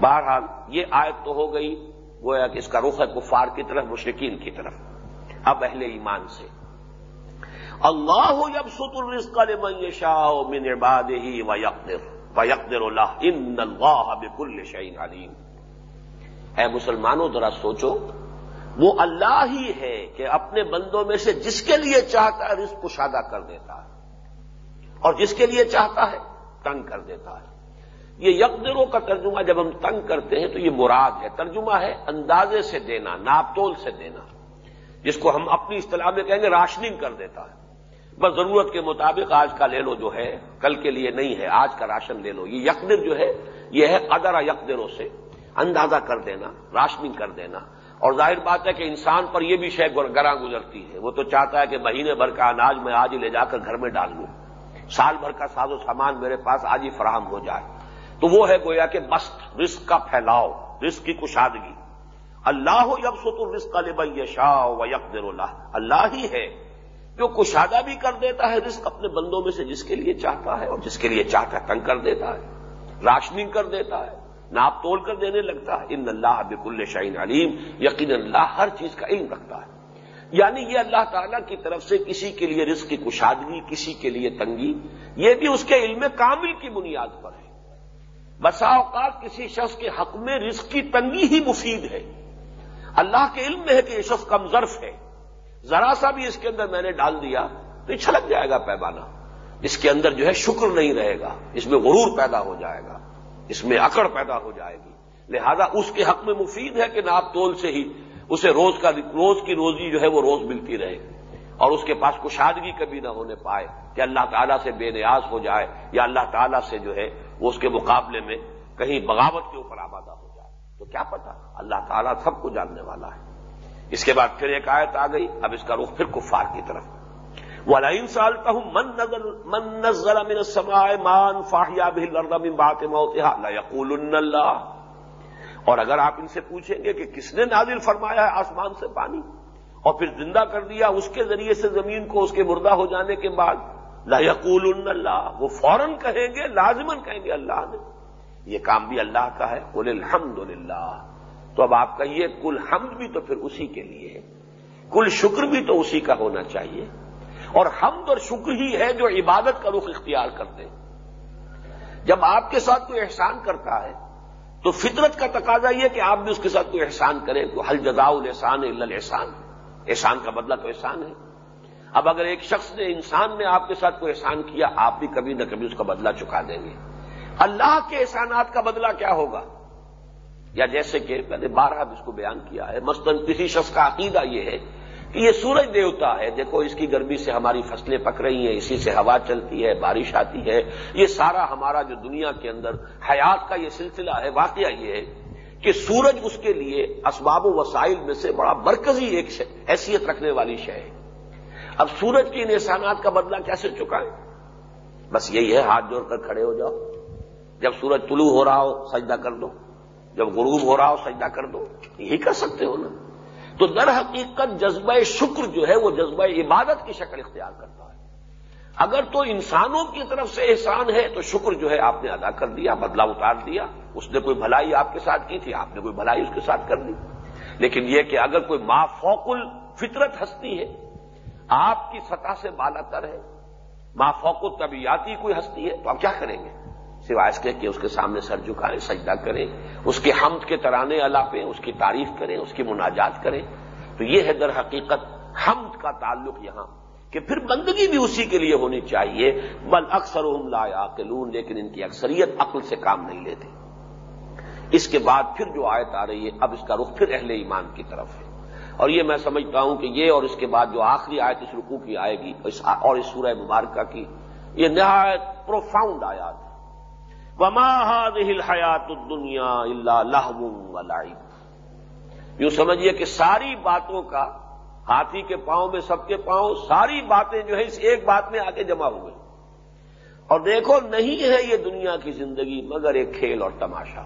بہرحال یہ آیت تو ہو گئی، گویا کہ اس کا رخ ہے کفار کی طرف مشرقین کی طرف، اب اہل ایمان سے۔ اللہ جب ست الرزق لمن یشاء من عباده ويقدر ويقدر الله ان اللہ بكل شيء علیم۔ اے مسلمانوں، ذرا سوچو، وہ اللہ ہی ہے کہ اپنے بندوں میں سے جس کے لیے چاہتا ہے رزق کشادہ کر دیتا ہے، اور جس کے لیے چاہتا ہے تنگ کر دیتا ہے۔ یہ یکدروں کا ترجمہ جب ہم تنگ کرتے ہیں تو یہ مراد ہے، ترجمہ ہے اندازے سے دینا، ناپتول سے دینا، جس کو ہم اپنی اصطلاح میں کہیں گے راشننگ کر دیتا ہے۔ بس ضرورت کے مطابق آج کا لے لو جو ہے، کل کے لیے نہیں ہے، آج کا راشن لے لو۔ یہ یکدر جو ہے، یہ ہے قدر یکدروں سے اندازہ کر دینا، راشننگ کر دینا۔ اور ظاہر بات ہے کہ انسان پر یہ بھی شے گراں گزرتی ہے۔ وہ تو چاہتا ہے کہ مہینے بھر کا اناج میں آج ہی لے جا کر گھر میں ڈال لوں۔ سال بھر کا ساز و سامان میرے پاس آج ہی فراہم ہو جائے۔ تو وہ ہے گویا کہ بست رسک کا پھیلاؤ رسک کی کشادگی۔ اللہ ہو یب سو تو رسک شاہ و یکر اللہ اللہ ہی ہے جو کشادہ بھی کر دیتا ہے رسک اپنے بندوں میں سے جس کے لیے چاہتا ہے اور جس کے لیے چاہتا ہے، تنگ کر دیتا ہے راشننگ کر دیتا ہے، ناپ تول کر دینے لگتا ہے۔ ان اللہ بک شعین علیم۔ یقین اللہ ہر چیز کا علم رکھتا ہے۔ یعنی یہ اللہ تعالیٰ کی طرف سے کسی کے لیے رزق کی کشادگی، کسی کے لیے تنگی، یہ بھی اس کے علم کامل کی بنیاد پر ہے۔ بسا اوقات کسی شخص کے حق میں رزق کی تنگی ہی مفید ہے۔ اللہ کے علم میں ہے کہ یہ شخص کم ظرف ہے۔ ذرا سا بھی اس کے اندر میں نے ڈال دیا تو یہ چھلک جائے گا پیمانہ۔ اس کے اندر جو ہے شکر نہیں رہے گا۔ اس میں غرور پیدا ہو جائے گا۔ اس میں اکڑ پیدا ہو جائے گی۔ لہذا اس کے حق میں مفید ہے کہ ناپ تول سے ہی اسے روز کا روز کی روزی جو ہے وہ روز ملتی رہے۔ اور اس کے پاس کشادگی کبھی نہ ہونے پائے کہ اللہ تعالیٰ سے بے نیاز ہو جائے یا اللہ تعالیٰ سے جو ہے وہ اس کے مقابلے میں کہیں بغاوت کے اوپر آبادہ ہو جائے۔ تو کیا پتا؟ اللہ تعالیٰ سب کو جاننے والا ہے۔ اس کے بعد پھر ایک آیت آ گئی۔ اب اس کا رخ پھر کفار کی طرف۔ ولئن سالتهم من نزل من نزل من السماء مان فاحيا به الارض من بعد موتها اور اگر آپ ان سے پوچھیں گے کہ کس نے نازل فرمایا ہے آسمان سے پانی؟ اور پھر زندہ کر دیا اس کے ذریعے سے زمین کو اس کے مردہ ہو جانے کے بعد لا يقولن الله وہ فوراً کہیں گے لازمن کہیں گے اللہ نے۔ یہ کام بھی اللہ کا ہے، قل الحمد تو اب آپ کہیے کل حمد بھی تو پھر اسی کے لیے ہے۔ کل شکر بھی تو اسی کا ہونا چاہیے۔ اور حمد اور شکر ہی ہے جو عبادت کا رخ اختیار کرتے ہیں۔ جب آپ کے ساتھ کوئی احسان کرتا ہے، تو فطرت کا تقاضا یہ کہ آپ بھی اس کے ساتھ کوئی احسان کریں۔ تو حل جزا الحسان احسان احسان کا بدلہ تو احسان ہے۔ اب اگر ایک شخص نے انسان نے آپ کے ساتھ کوئی احسان کیا، آپ بھی کبھی نہ کبھی اس کا بدلہ چکا دیں گے۔ اللہ کے احسانات کا بدلہ کیا ہوگا؟ یا جیسے کہ میں نے بارہ اس کو بیان کیا ہے، مثلاً کسی شخص کا عقیدہ یہ ہے کہ یہ سورج دیوتا ہے، دیکھو اس کی گرمی سے ہماری فصلیں پک رہی ہیں، اسی سے ہوا چلتی ہے، بارش آتی ہے۔ یہ سارا ہمارا جو دنیا کے اندر حیات کا یہ سلسلہ ہے، واقعہ یہ ہے کہ سورج اس کے لیے اسباب و وسائل میں سے بڑا مرکزی ایک حیثیت رکھنے والی شے ہے۔ اب سورج کی نشانات کا بدلہ کیسے چکائیں؟ بس یہی ہے، ہاتھ جوڑ کر کھڑے ہو جاؤ۔ جب سورج طلوع ہو رہا ہو، سجدہ کر دو۔ جب غروب ہو رہا ہو، سجدہ کر دو۔ یہی کر سکتے ہو نا۔ تو در حقیقت جذبہ شکر جو ہے، وہ جذبہ عبادت کی شکل اختیار کرتا ہے۔ اگر تو انسانوں کی طرف سے احسان ہے، تو شکر جو ہے، آپ نے ادا کر دیا بدلا اتار دیا۔ اس نے کوئی بھلائی آپ کے ساتھ کی تھی، آپ نے کوئی بھلائی اس کے ساتھ کر دی۔ لیکن یہ کہ اگر کوئی ما فوق فطرت ہستی ہے آپ کی سطح سے بالا تر ہے۔ ما فوق طبیعتی کوئی ہستی ہے تو آپ کیا کریں گے؟ سوائے اس کے کہ اس کے سامنے سر جھکائیں سجدہ کریں، اس کے حمد کے ترانے الاپیں اس کی تعریف کریں، اس کی مناجات کریں۔ تو یہ ہے در حقیقت حمد کا تعلق یہاں، کہ پھر بندگی بھی اسی کے لیے ہونی چاہیے۔ بل اکثر لا یاقلون لیکن ان کی اکثریت عقل سے کام نہیں لیتے۔ اس کے بعد پھر جو آیت آ رہی ہے، اب اس کا رخ پھر اہل ایمان کی طرف ہے۔ اور یہ میں سمجھتا ہوں کہ یہ اور اس کے بعد جو آخری آیت اس رکوع کی آئے گی اور اس سورہ مبارکہ کی، یہ نہایت پروفاؤنڈ آیات وما هذه الحیات الدنیا اللہ لہو ولعب۔ یوں سمجھیے کہ ساری باتوں کا، ہاتھی کے پاؤں میں سب کے پاؤں، ساری باتیں جو ہے اس ایک بات میں آ کے جمع ہوئے اور دیکھو، نہیں ہے یہ دنیا کی زندگی مگر ایک کھیل اور تماشا۔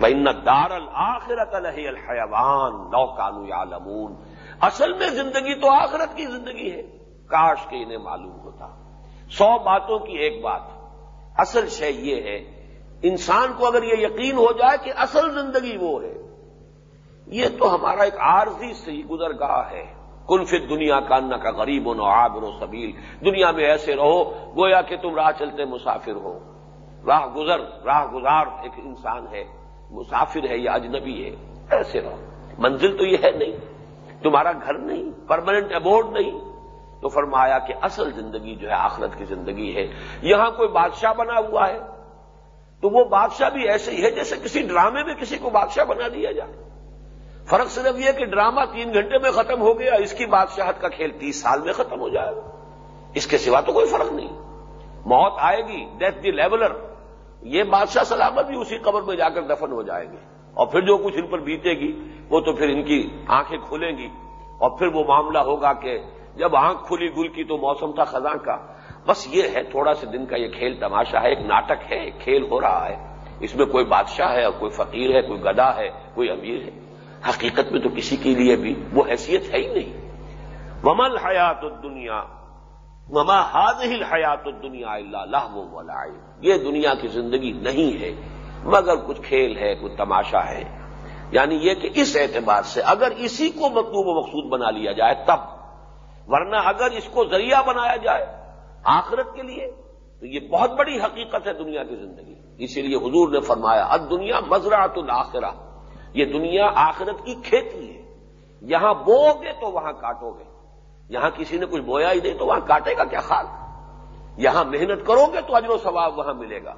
بہن دار الآخرت الحی الحیوان نو کانو یا اصل میں زندگی تو آخرت کی زندگی ہے۔ کاش کے انہیں معلوم ہوتا۔ سو باتوں کی ایک بات۔ اصل شے یہ ہے۔ انسان کو اگر یہ یقین ہو جائے کہ اصل زندگی وہ ہے۔ یہ تو ہمارا ایک عارضی سی گزرگاہ ہے۔ کن فت دنیا کا ان کا غریب و نواب و سبیل۔ دنیا میں ایسے رہو گویا کہ تم راہ چلتے مسافر ہو۔ راہ گزر، راہ گزار ایک انسان ہے۔ مسافر ہے یا اجنبی ہے، ایسے رہو۔ منزل تو یہ ہے نہیں۔ تمہارا گھر نہیں پرماننٹ ابورڈ نہیں۔ تو فرمایا کہ اصل زندگی جو ہے، آخرت کی زندگی ہے۔ یہاں کوئی بادشاہ بنا ہوا ہے۔ تو وہ بادشاہ بھی ایسے ہی ہے جیسے کسی ڈرامے میں کسی کو بادشاہ بنا دیا جائے۔ فرق صرف یہ کہ ڈرامہ تین گھنٹے میں ختم ہو گیا، اس کی بادشاہت کا کھیل تیس سال میں ختم ہو جائے۔ گا اس کے سوا تو کوئی فرق نہیں۔ موت آئے گی ڈیتھ دی لیولر یہ بادشاہ سلامت بھی اسی قبر میں جا کر دفن ہو جائیں گے۔ اور پھر جو کچھ ان پر بیتے گی، وہ تو پھر ان کی آنکھیں کھلیں گی۔ اور پھر وہ معاملہ ہوگا کہ جب آنکھ کھلی گل کی تو موسم تھا خزاں کا۔ بس یہ ہے، تھوڑا سے دن کا یہ کھیل تماشا ہے، ایک ناٹک ہے، ایک کھیل ہو رہا ہے۔ اس میں کوئی بادشاہ ہے اور کوئی فقیر ہے، کوئی گدا ہے، کوئی امیر ہے۔ حقیقت میں تو کسی کے لیے بھی وہ حیثیت ہے ہی نہیں۔ ومل حیات دنیا الدنیا وما ہاد ہل حیات الدنیا اللہ یہ دنیا کی زندگی نہیں ہے، مگر کچھ کھیل ہے، کچھ تماشا ہے۔ یعنی یہ کہ اس اعتبار سے اگر اسی کو مطلوب و مقصود بنا لیا جائے تب، ورنہ اگر اس کو ذریعہ بنایا جائے آخرت کے لیے، تو یہ بہت بڑی حقیقت ہے دنیا کی زندگی۔ اسی لیے حضور نے فرمایا اد دنیا مزرعت الاخرہ۔ یہ دنیا آخرت کی کھیتی ہے۔ یہاں بو گے تو وہاں کاٹو گے۔ یہاں کسی نے کچھ بویا ہی نہیں تو وہاں کاٹے گا کیا خال یہاں محنت کرو گے تو اجر و ثواب وہاں ملے گا۔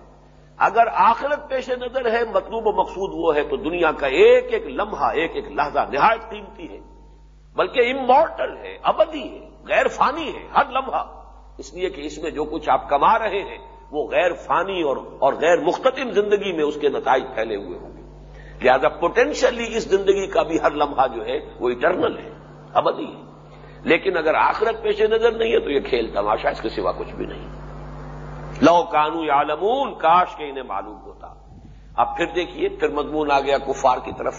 اگر آخرت پیش نظر ہے، مطلوب و مقصود وہ ہے تو دنیا کا ایک ایک لمحہ، ایک ایک لہجہ نہایت قیمتی ہے۔ بلکہ امورٹل ہے، ابدی ہے، غیر فانی ہے، ہر لمحہ۔ اس لیے کہ اس میں جو کچھ آپ کما رہے ہیں، وہ غیر فانی اور اور غیر مختتم زندگی میں اس کے نتائج پھیلے ہوئے ہوں گے۔ لہذا پوٹینشلی اس زندگی کا بھی ہر لمحہ جو ہے وہ اٹرنل ہے، ابدی ہے۔ لیکن اگر آخرت پیش نظر نہیں ہے تو یہ کھیل تماشا اس کے سوا کچھ بھی نہیں۔ لو کانو عالمون کاش کے انہیں معلوم ہوتا۔ اب پھر دیکھیے، پھر مضمون آ گیا کفار کی طرف۔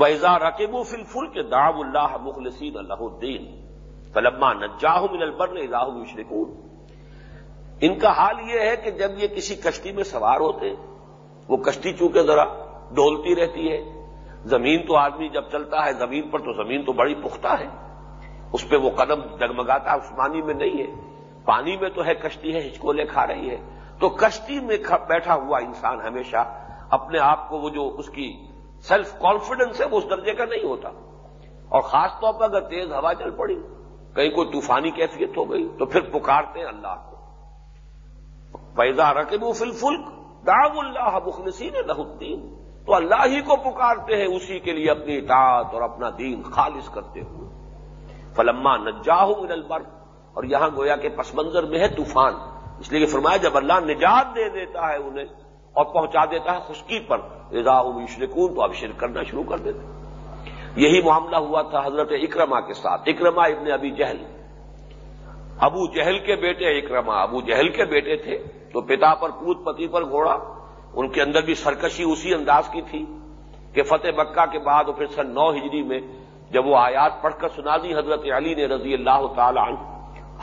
ویزا رقیب فل فل کے داو اللہ مخلصین اللہ الدین فلما نجاہ من البر اذا هم یشرکون ان کا حال یہ ہے کہ جب یہ کسی کشتی میں سوار ہوتے، وہ کشتی چونکہ ذرا ڈولتی رہتی ہے، زمین تو آدمی جب چلتا ہے، زمین پر تو زمین تو بڑی پختہ ہے۔ اس پہ وہ قدم ڈگمگاتا عثمانی میں نہیں ہے۔ پانی میں تو ہے، کشتی ہے، ہچکولے کھا رہی ہے۔ تو کشتی میں بیٹھا ہوا انسان ہمیشہ اپنے آپ کو وہ جو اس کی سیلف کانفیڈنس ہے، وہ اس درجے کا نہیں ہوتا۔ اور خاص طور پر اگر تیز ہوا چل پڑی، کہیں کوئی طوفانی کیفیت ہو گئی، تو پھر پکارتے ہیں اللہ کو۔ پیدا رقب فل فلک داغ اللہ مخلصین الدین تو اللہ ہی کو پکارتے ہیں، اسی کے لیے اپنی اطاعت اور اپنا دین خالص کرتے ہوئے۔ فلما نجاہ من البر، اور یہاں گویا کے پس منظر میں ہے طوفان۔ اس لیے کہ فرمایا جب اللہ نجات دے دیتا ہے انہیں اور پہنچا دیتا ہے خشکی پر رضا شرکون تو اب شرک کرنا شروع کر دیتے یہی معاملہ ہوا تھا حضرت اکرما کے ساتھ۔ اکرما ابن ابی جہل۔ ابو جہل کے بیٹے اکرما ابو جہل کے بیٹے تھے۔ تو پتا پر، پوت پتی پر گھوڑا۔ ان کے اندر بھی سرکشی اسی انداز کی تھی کہ فتح مکہ کے بعد اور پھر سن نو ہجری میں جب وہ آیات پڑھ کر سنا دی حضرت علی نے رضی اللہ تعالی عنہ،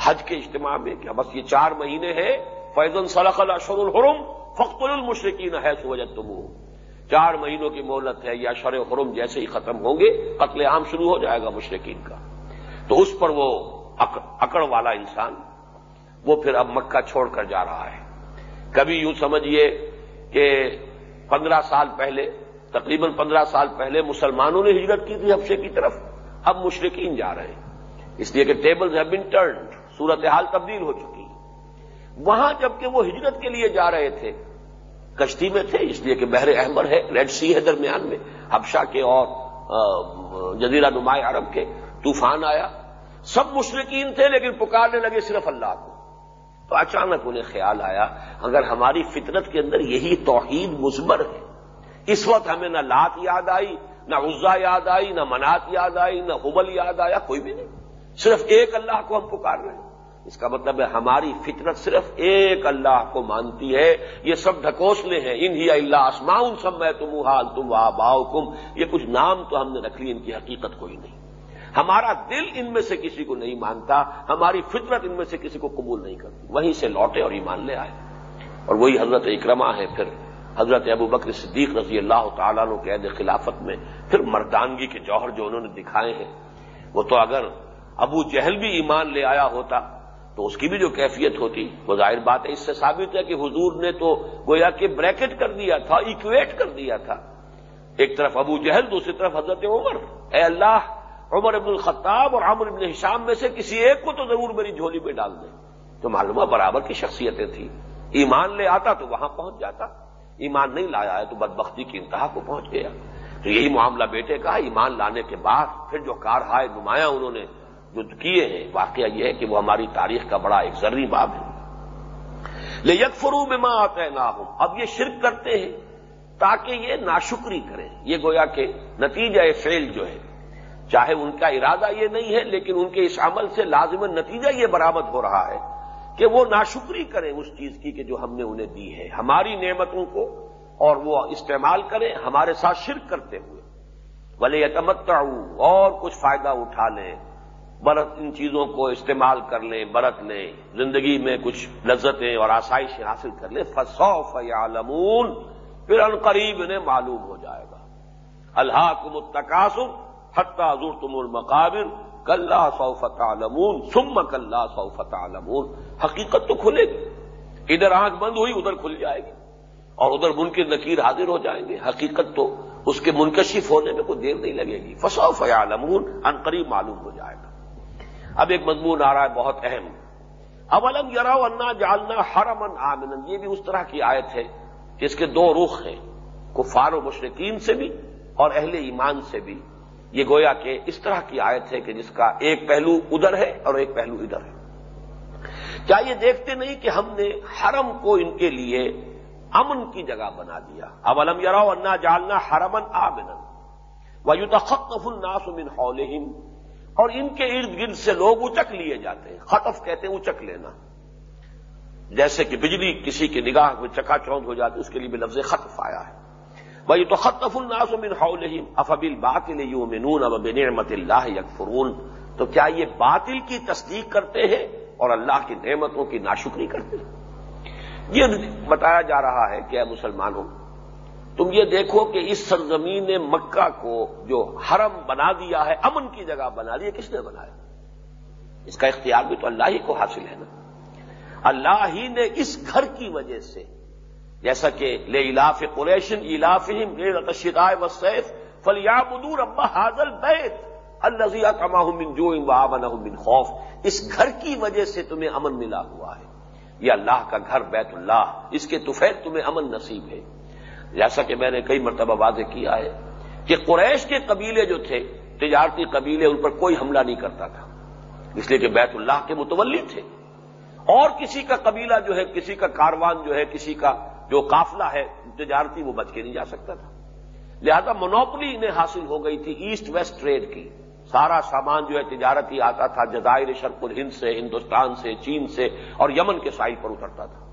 حج کے اجتماع میں کہ بس یہ چار مہینے ہیں فیضن صلاح الشر الحرم فخت المشرقین ہے سوجت تم چار مہینوں کی مہلت ہے یا شر حرم جیسے ہی ختم ہوں گے، قتل عام شروع ہو جائے گا مشرقین کا۔ تو اس پر وہ اکڑ والا انسان، وہ پھر اب مکہ چھوڑ کر جا رہا ہے۔ کبھی یوں سمجھیے کہ پندرہ سال پہلے تقریباً پندرہ سال پہلے مسلمانوں نے ہجرت کی تھی حفشے کی طرف۔ اب مشرقین جا رہے ہیں۔ اس لیے کہ ٹیبل ہیو بن ٹرنڈ صورتحال تبدیل ہو چکی۔ وہاں جبکہ وہ ہجرت کے لیے جا رہے تھے، کشتی میں تھے، اس لیے کہ بحر احمر ہے ریڈ سی ہے درمیان میں۔ حبشہ کے اور جزیرہ نمایاں عرب کے طوفان آیا۔ سب مشرقین تھے، لیکن پکارنے لگے صرف اللہ کو۔ تو اچانک انہیں خیال آیا، اگر ہماری فطرت کے اندر یہی توحید مزمر ہے اس وقت ہمیں نہ لات یاد آئی، نہ عزا یاد آئی، نہ منات یاد آئی، نہ حبل یاد آیا، کوئی بھی نہیں۔ صرف ایک اللہ کو ہم پکار رہے ہیں۔ اس کا مطلب ہے ہماری فطرت صرف ایک اللہ کو مانتی ہے۔ یہ سب ڈھکوسلے ہیں۔ ان ہی اللہ آسمان سب میں تم حال تم وا باؤ کم یہ کچھ نام تو ہم نے رکھ لی ان کی حقیقت کوئی نہیں۔ ہمارا دل ان میں سے کسی کو نہیں مانتا، ہماری فطرت ان میں سے کسی کو قبول نہیں کرتی۔ وہیں سے لوٹے اور ایمان لے آئے۔ اور وہی حضرت اکرما ہے پھر۔ حضرت ابو بکر صدیق رضی اللہ تعالیٰ عنہ قید خلافت میں پھر مردانگی کے جوہر جو انہوں نے دکھائے ہیں، وہ تو اگر ابو جہل بھی ایمان لے آیا ہوتا تو اس کی بھی جو کیفیت ہوتی، وہ ظاہر بات ہے، اس سے ثابت ہے کہ حضور نے تو گویا کہ بریکٹ کر دیا تھا، ایکویٹ کر دیا تھا۔ ایک طرف ابو جہل، دوسری طرف حضرت عمر۔ اے اللہ، عمر ابن الخطاب اور عمر ابن حشام میں سے کسی ایک کو تو ضرور میری جھولی میں ڈال دیں۔ تو معلومہ برابر کی شخصیتیں تھیں۔ ایمان لے آتا تو وہاں پہنچ جاتا۔ ایمان نہیں لایا ہے تو بدبختی کی انتہا کو پہنچ گیا۔ تو یہی معاملہ بیٹے کا ایمان لانے کے بعد پھر جو کار ہائے نمایاں انہوں نے جو کیے ہیں، واقعہ یہ ہے کہ وہ ہماری تاریخ کا بڑا ایک ضروری باب ہے۔ لے یک فرو میں ماں نہ ہوں اب یہ شرک کرتے ہیں تاکہ یہ ناشکری کریں۔ یہ گویا کہ نتیجہ فیل جو ہے، چاہے ان کا ارادہ یہ نہیں ہے، لیکن ان کے اس عمل سے لازمن نتیجہ یہ برآمد ہو رہا ہے۔ کہ وہ ناشکری کریں اس چیز کی کہ جو ہم نے انہیں دی ہے۔ ہماری نعمتوں کو اور وہ استعمال کریں ہمارے ساتھ شرک کرتے ہوئے۔ بھلے یتمتا اور کچھ فائدہ اٹھا لیں۔ برت ان چیزوں کو استعمال کر لیں، برت لیں۔ زندگی میں کچھ لذتیں اور آسائشیں حاصل کر لیں۔ فسو فیالمون پھر قریب انہیں معلوم ہو جائے گا۔ اللہ کو متقاصم حتہ ضور تم المقابر کلّہ سوفت عالمون سم کلّہ سوفت عالمون حقیقت تو کھلے گی۔ ادھر آنکھ بند ہوئی، ادھر کھل جائے گی۔ اور ادھر منکر نکیر حاضر ہو جائیں گے۔ حقیقت تو اس کے منکشف ہونے میں کوئی دیر نہیں لگے گی۔ فسو فیالمون ان قریب معلوم ہو جائے گا۔ اب ایک مضمون آ رہا ہے، بہت اہم۔ اولم یراؤ انا جالنا ہر امن آمن یہ بھی اس طرح کی آیت ہے کہ اس کے دو رخ ہیں، کفار و مشرقین سے بھی اور اہل ایمان سے بھی۔ یہ گویا کہ اس طرح کی آیت ہے کہ جس کا ایک پہلو ادھر ہے اور ایک پہلو ادھر ہے۔ کیا یہ دیکھتے نہیں کہ ہم نے حرم کو ان کے لیے امن کی جگہ بنا دیا؟ اب علم یراؤ انا جالنا حرمن آمن ویو تخت الناس من حولہم۔ اور ان کے ارد گرد سے لوگ اچک لیے جاتے ہیں۔ خطف کہتے ہیں اچک لینا۔ جیسے کہ بجلی کسی کی نگاہ میں چکا چوند ہو جاتی اس کے لیے بھی لفظ خطف آیا ہے۔ بھائی تو خطف الناس من حولہم افبل باطل یؤمنون اب بنعمت اللہ یکفرون تو کیا یہ باطل کی تصدیق کرتے ہیں اور اللہ کی نعمتوں کی ناشکری کرتے ہیں؟ یہ بتایا جا رہا ہے کہ اے مسلمانوں، تم یہ دیکھو کہ اس سرزمین مکہ کو جو حرم بنا دیا ہے، امن کی جگہ بنا دیا، کس نے بنایا؟ اس کا اختیار بھی تو اللہ ہی کو حاصل ہے نا۔ اللہ ہی نے اس گھر کی وجہ سے جیسا کہ لے الاف قریشن الاف رتشدائے و سیف فلیا بدور ابا حاضل بیت الزیہ کما من جو من خوف۔ اس گھر کی وجہ سے تمہیں امن ملا ہوا ہے۔ یہ اللہ کا گھر بیت اللہ، اس کے توفیل تمہیں امن نصیب ہے۔ جیسا کہ میں نے کئی مرتبہ واضح کیا ہے کہ قریش کے قبیلے جو تھے، تجارتی قبیلے، ان پر کوئی حملہ نہیں کرتا تھا۔ اس لیے کہ بیت اللہ کے متولی تھے۔ اور کسی کا قبیلہ جو ہے، کسی کا کاروان جو ہے، کسی کا جو قافلہ ہے تجارتی وہ بچ کے نہیں جا سکتا تھا۔ لہذا منوپلی انہیں حاصل ہو گئی تھی ایسٹ ویسٹ ٹریڈ کی۔ سارا سامان جو ہے تجارتی آتا تھا، جزائر شرق الہند سے، ہندوستان سے، چین سے اور یمن کے ساحل پر اترتا تھا۔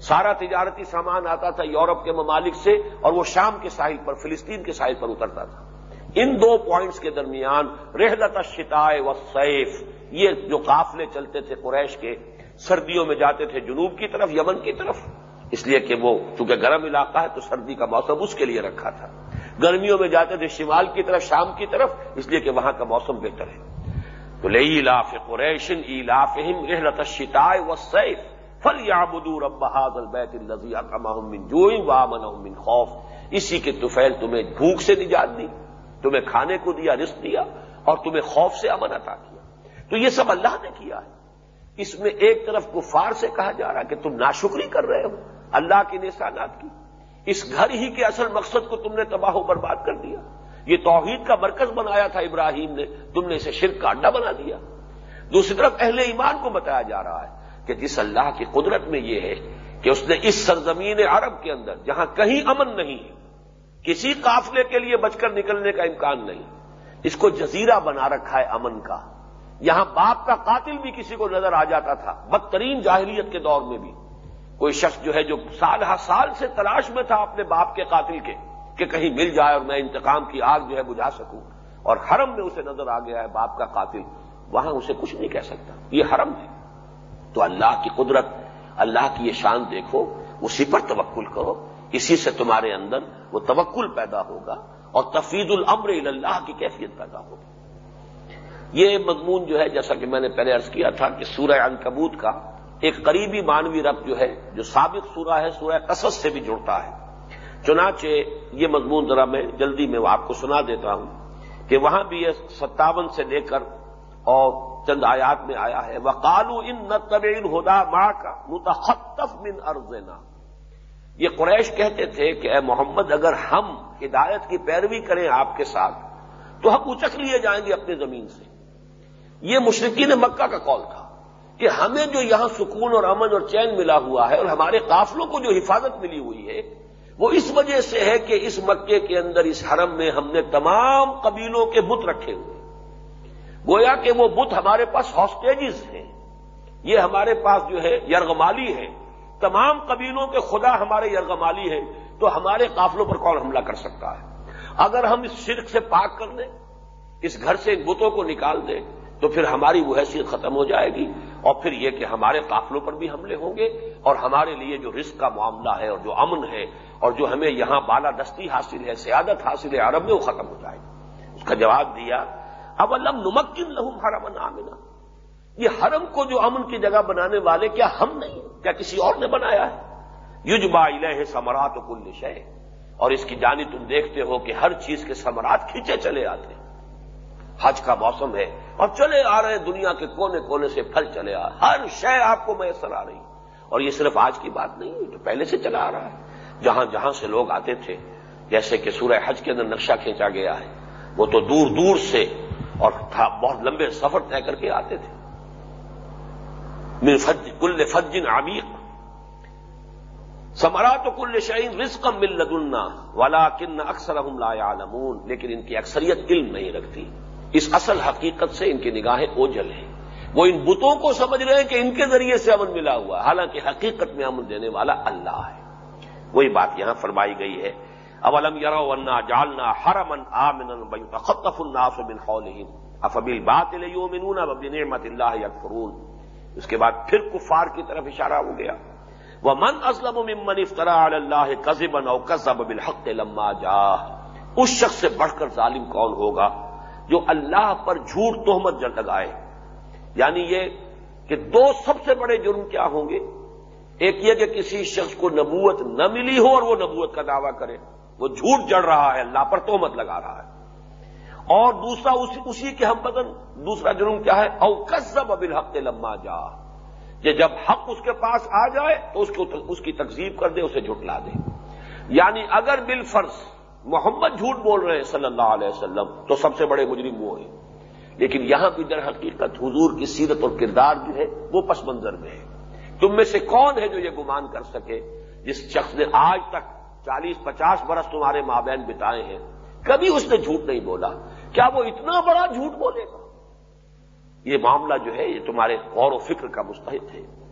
سارا تجارتی سامان آتا تھا یورپ کے ممالک سے اور وہ شام کے ساحل پر، فلسطین کے ساحل پر اترتا تھا۔ ان دو پوائنٹس کے درمیان رحلت شتائے و سیف یہ جو قافلے چلتے تھے قریش کے، سردیوں میں جاتے تھے جنوب کی طرف، یمن کی طرف۔ اس لیے کہ وہ چونکہ گرم علاقہ ہے تو سردی کا موسم اس کے لیے رکھا تھا۔ گرمیوں میں جاتے تھے شمال کی طرف، شام کی طرف، اس لیے کہ وہاں کا موسم بہتر ہے۔ تو لے علاف قریشن علاف رحلت شتائے و سیف فل یا بدور اب بہاد البیت الزیہ کماحمن جوئی خوف۔ اسی کے توفیل تمہیں بھوک سے نجات دی، تمہیں کھانے کو دیا، رزق دیا اور تمہیں خوف سے امن عطا کیا۔ تو یہ سب اللہ نے کیا ہے۔ اس میں ایک طرف کفار سے کہا جا رہا ہے کہ تم ناشکری کر رہے ہو۔ اللہ کی نشانات کی۔ اس گھر ہی کے اصل مقصد کو تم نے تباہ و برباد کر دیا۔ یہ توحید کا مرکز بنایا تھا ابراہیم نے۔ تم نے اسے شرک کا اڈا بنا دیا۔ دوسری طرف اہل ایمان کو بتایا جا رہا ہے کہ جس اللہ کی قدرت میں یہ ہے کہ اس نے اس سرزمین عرب کے اندر، جہاں کہیں امن نہیں ہے کسی قافلے کے لیے بچ کر نکلنے کا امکان نہیں، اس کو جزیرہ بنا رکھا ہے امن کا۔ یہاں باپ کا قاتل بھی کسی کو نظر آ جاتا تھا، بدترین جاہلیت کے دور میں بھی۔ کوئی شخص جو ہے جو سال ہر سال سے تلاش میں تھا اپنے باپ کے قاتل کے کہ کہیں مل جائے اور میں انتقام کی آگ جو ہے بجھا سکوں اور حرم میں اسے نظر آ گیا ہے باپ کا قاتل، وہاں اسے کچھ نہیں کہہ سکتا۔ یہ حرم ہے۔ تو اللہ کی قدرت، اللہ کی یہ شان دیکھو، اسی پر توکل کرو۔ اسی سے تمہارے اندر وہ توکل پیدا ہوگا اور تفید الامر اللہ کی کیفیت پیدا ہوگی۔ یہ مضمون جو ہے، جیسا کہ میں نے پہلے ارض کیا تھا کہ سورہ انکبوت کا ایک قریبی مانوی رب جو ہے، جو سابق سورہ ہے، سورہ قصص سے بھی جڑتا ہے۔ چنانچہ یہ مضمون ذرا میں جلدی میں آپ کو سنا دیتا ہوں کہ وہاں بھی یہ ستاون سے لے کر اور چند آیات میں آیا ہے۔ وہ کالو ان نتبین ہدا ماں کا متحطف من ارزنا یہ قریش کہتے تھے کہ اے محمد، اگر ہم ہدایت کی پیروی کریں آپ کے ساتھ، تو ہم اچک لیے جائیں گے اپنی زمین سے۔ یہ مشرقین مکہ کا کال تھا۔ کہ ہمیں جو یہاں سکون اور امن اور چین ملا ہوا ہے اور ہمارے قافلوں کو جو حفاظت ملی ہوئی ہے، وہ اس وجہ سے ہے کہ اس مکے کے اندر، اس حرم میں ہم نے تمام قبیلوں کے بت رکھے ہوئے۔ گویا کہ وہ بت ہمارے پاس ہاسٹیجز ہیں۔ یہ ہمارے پاس جو ہے یرغمالی ہے۔ تمام قبیلوں کے خدا ہمارے یرغمالی ہیں، تو ہمارے قافلوں پر کون حملہ کر سکتا ہے؟ اگر ہم اس شرک سے پاک کر دیں، اس گھر سے بتوں کو نکال دیں تو پھر ہماری وہ حیثیت ختم ہو جائے گی اور پھر یہ کہ ہمارے قافلوں پر بھی حملے ہوں گے اور ہمارے لیے جو رزق کا معاملہ ہے اور جو امن ہے اور جو ہمیں یہاں بالا دستی حاصل ہے، سیادت حاصل ہے، عرب میں وہ ختم ہو جائے گا اس کا جواب دیا اب علم نمکن لہم حرم آمنا۔ یہ حرم کو جو امن کی جگہ بنانے والے کیا ہم نہیں کیا کسی اور نے بنایا ہے؟ یجبا الہ سمرات و کل شہ اور اس کی جانی تم دیکھتے ہو کہ ہر چیز کے سمرات کھینچے چلے آتے ہیں۔ حج کا موسم ہے اور چلے آ رہے دنیا کے کونے کونے سے پھل چلے آ ہر شے آپ کو میسر آ رہی۔ اور یہ صرف آج کی بات نہیں ہے جو پہلے سے چلا آ رہا ہے۔ جہاں جہاں سے لوگ آتے تھے، جیسے کہ سورہ حج کے اندر نقشہ کھینچا گیا ہے، وہ تو دور دور سے اور بہت لمبے سفر طے کر کے آتے تھے۔ کل فجن عمیق۔ سمرا تو کل شعین رزقم مل لدنا والا کن اکثر لا عالمون لیکن ان کی اکثریت علم نہیں رکھتی۔ اس اصل حقیقت سے ان کی نگاہیں اوجل ہیں۔ وہ ان بتوں کو سمجھ رہے ہیں کہ ان کے ذریعے سے امن ملا ہوا حالانکہ حقیقت میں امن دینے والا اللہ ہے۔ وہی بات یہاں فرمائی گئی ہے۔ اولم یرا ونا جالنا ہر امن آمن خطف الناف بن خولہم افبیل بات نعمت اللہ یکفرون۔ اس کے بعد پھر کفار کی طرف اشارہ ہو گیا۔ وہ من اسلم ممن افطرا اللہ قزبن او قزب بالحق لما جا اس شخص سے بڑھ کر ظالم کون ہوگا؟ جو اللہ پر جھوٹ تہمت جل لگائے۔ یعنی یہ کہ دو سب سے بڑے جرم کیا ہوں گے؟ ایک یہ کہ کسی شخص کو نبوت نہ ملی ہو اور وہ نبوت کا دعویٰ کرے۔ وہ جھوٹ جڑ رہا ہے، اللہ پر تہمت لگا رہا ہے۔ اور دوسرا اسی اسی کے ہم بدن، دوسرا جرم کیا ہے؟ او کسب ابل حق لما جا کہ جب حق اس کے پاس آ جائے تو اس اس کی تقزیب کر دے، اسے جھٹلا دے۔ یعنی اگر بل فرض محمد جھوٹ بول رہے ہیں صلی اللہ علیہ وسلم، تو سب سے بڑے مجرم وہ ہیں۔ لیکن یہاں بھی در حقیقت حضور کی سیرت اور کردار جو ہے، وہ پس منظر میں ہے۔ تم میں سے کون ہے جو یہ گمان کر سکے؟ جس شخص نے آج تک چالیس، پچاس برس تمہارے مابین بتائے ہیں، کبھی اس نے جھوٹ نہیں بولا۔ کیا وہ اتنا بڑا جھوٹ بولے گا؟ یہ معاملہ جو ہے، یہ تمہارے غور و فکر کا مستحد ہے۔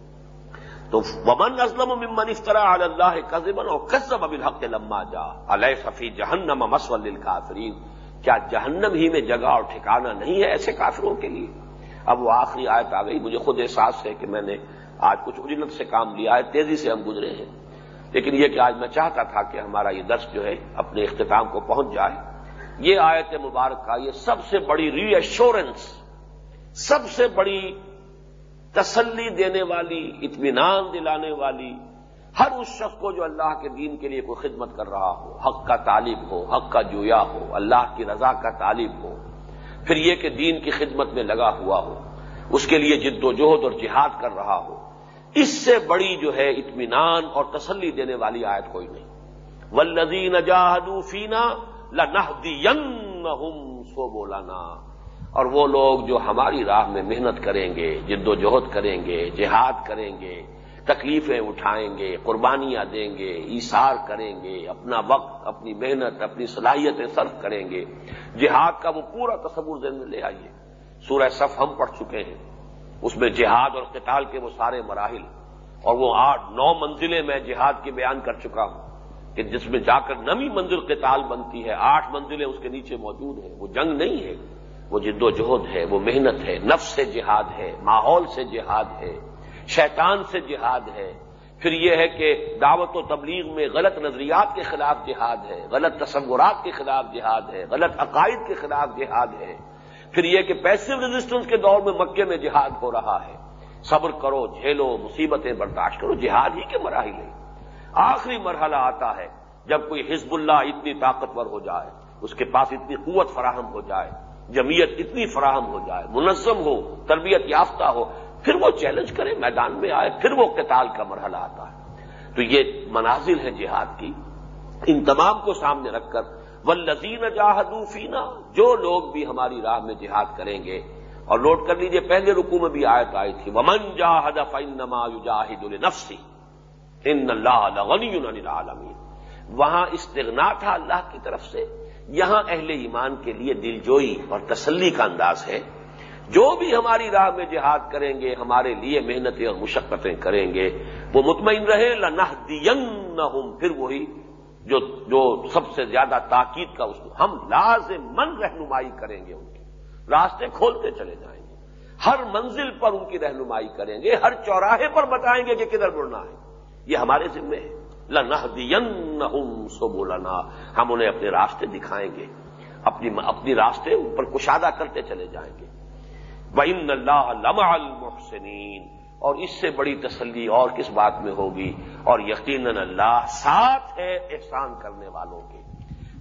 تو ومن ازلم ممن افطرا اللہ قزمن اور قزم ابل حق لما جا علیہ صفی جہنم مسول الکافرین کیا جہنم ہی میں جگہ اور ٹھکانا نہیں ہے ایسے کافروں کے لیے؟ اب وہ آخری آیت آ گئی، مجھے خود احساس ہے کہ میں نے آج کچھ اجلت سے کام لیا ہے، تیزی سے ہم گزرے ہیں۔ لیکن یہ کہ آج میں چاہتا تھا کہ ہمارا یہ درس جو ہے اپنے اختتام کو پہنچ جائے۔ یہ آیت مبارکہ یہ سب سے بڑی ری ایشورنس سب سے بڑی تسلی دینے والی، اطمینان دلانے والی، ہر اس شخص کو جو اللہ کے دین کے لیے کوئی خدمت کر رہا ہو، حق کا طالب ہو، حق کا جویا ہو، اللہ کی رضا کا طالب ہو، پھر یہ کہ دین کی خدمت میں لگا ہوا ہو، اس کے لیے جد و جہد اور جہاد کر رہا ہو، اس سے بڑی جو ہے اطمینان اور تسلی دینے والی آیت کوئی نہیں۔ ولزین جاہدوفینا لنہ سو بولانا اور وہ لوگ جو ہماری راہ میں محنت کریں گے، جد و جہد کریں گے، جہاد کریں گے، تکلیفیں اٹھائیں گے، قربانیاں دیں گے، ایثار کریں گے، اپنا وقت، اپنی محنت، اپنی صلاحیتیں صرف کریں گے، جہاد کا وہ پورا تصور ذہن میں لے آئیے۔ سورہ صف ہم پڑھ چکے ہیں۔ اس میں جہاد اور قتال کے وہ سارے مراحل، اور وہ آٹھ، نو منزلیں میں جہاد کی بیان کر چکا ہوں کہ جس میں جا کر نمی منزل قتال بنتی ہے، آٹھ منزلیں اس کے نیچے موجود ہیں۔ وہ جنگ نہیں ہے۔ وہ جد و جہد ہے، وہ محنت ہے، نفس سے جہاد ہے، ماحول سے جہاد ہے، شیطان سے جہاد ہے۔ پھر یہ ہے کہ دعوت و تبلیغ میں غلط نظریات کے خلاف جہاد ہے، غلط تصورات کے خلاف جہاد ہے، غلط عقائد کے خلاف جہاد ہے۔ پھر یہ کہ پیسو ریزسٹنس کے دور میں مکے میں جہاد ہو رہا ہے۔ صبر کرو، جھیلو، مصیبتیں برداشت کرو، جہاد ہی کے مراحل ہے آخری مرحلہ آتا ہے جب کوئی حزب اللہ اتنی طاقتور ہو جائے، اس کے پاس اتنی قوت فراہم ہو جائے۔ جمعیت اتنی فراہم ہو جائے، منظم ہو، تربیت یافتہ ہو، پھر وہ چیلنج کرے، میدان میں آئے، پھر وہ قتال کا مرحلہ آتا ہے۔ تو یہ منازل ہے جہاد کی۔ ان تمام کو سامنے رکھ کر ولزین جاہدو فینا جو لوگ بھی ہماری راہ میں جہاد کریں گے۔ اور نوٹ کر لیجیے، پہلے رکو میں بھی آیت آئی تھی، ومن جاہد فنما جاہد النفسی ان اللہ غنی العالمین وہاں استغنا تھا اللہ کی طرف سے یہاں اہل ایمان کے لیے دلجوئی اور تسلی کا انداز ہے۔ جو بھی ہماری راہ میں جہاد کریں گے، ہمارے لیے محنتیں اور مشقتیں کریں گے، وہ مطمئن رہے لنہ پھر وہی جو جو سب سے زیادہ تاکید کا اس ہم لازمن رہنمائی کریں گے ان کی۔ راستے کھولتے چلے جائیں گے۔ ہر منزل پر ان کی رہنمائی کریں گے، ہر چوراہے پر بتائیں گے کہ کدھر مڑنا ہے۔ یہ ہمارے ذمے ہے۔ لنہ سو بولنا ہم انہیں اپنے راستے دکھائیں گے، اپنی اپنی راستے اوپر کشادہ کرتے چلے جائیں گے۔ بین اللہ لمع المحسنین اور اس سے بڑی تسلی اور کس بات میں ہوگی؟ اور یقیناً اللہ ساتھ ہے احسان کرنے والوں کے،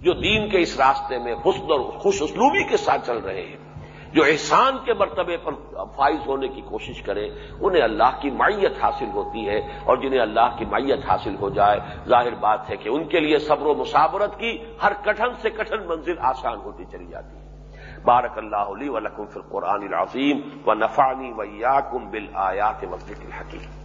جو دین کے اس راستے میں حسن اور خوش اسلوبی کے ساتھ چل رہے ہیں۔ جو احسان کے مرتبے پر فائز ہونے کی کوشش کرے، انہیں اللہ کی معیت حاصل ہوتی ہے اور جنہیں اللہ کی معیت حاصل ہو جائے۔ ظاہر بات ہے کہ ان کے لیے صبر و مسابرت کی ہر کٹھن سے کٹھن منزل آسان ہوتی چلی جاتی ہے۔ بارک اللہ علی و فی القرآن العظیم و نفانی ویاکم بل آیات مسجد الحکیم۔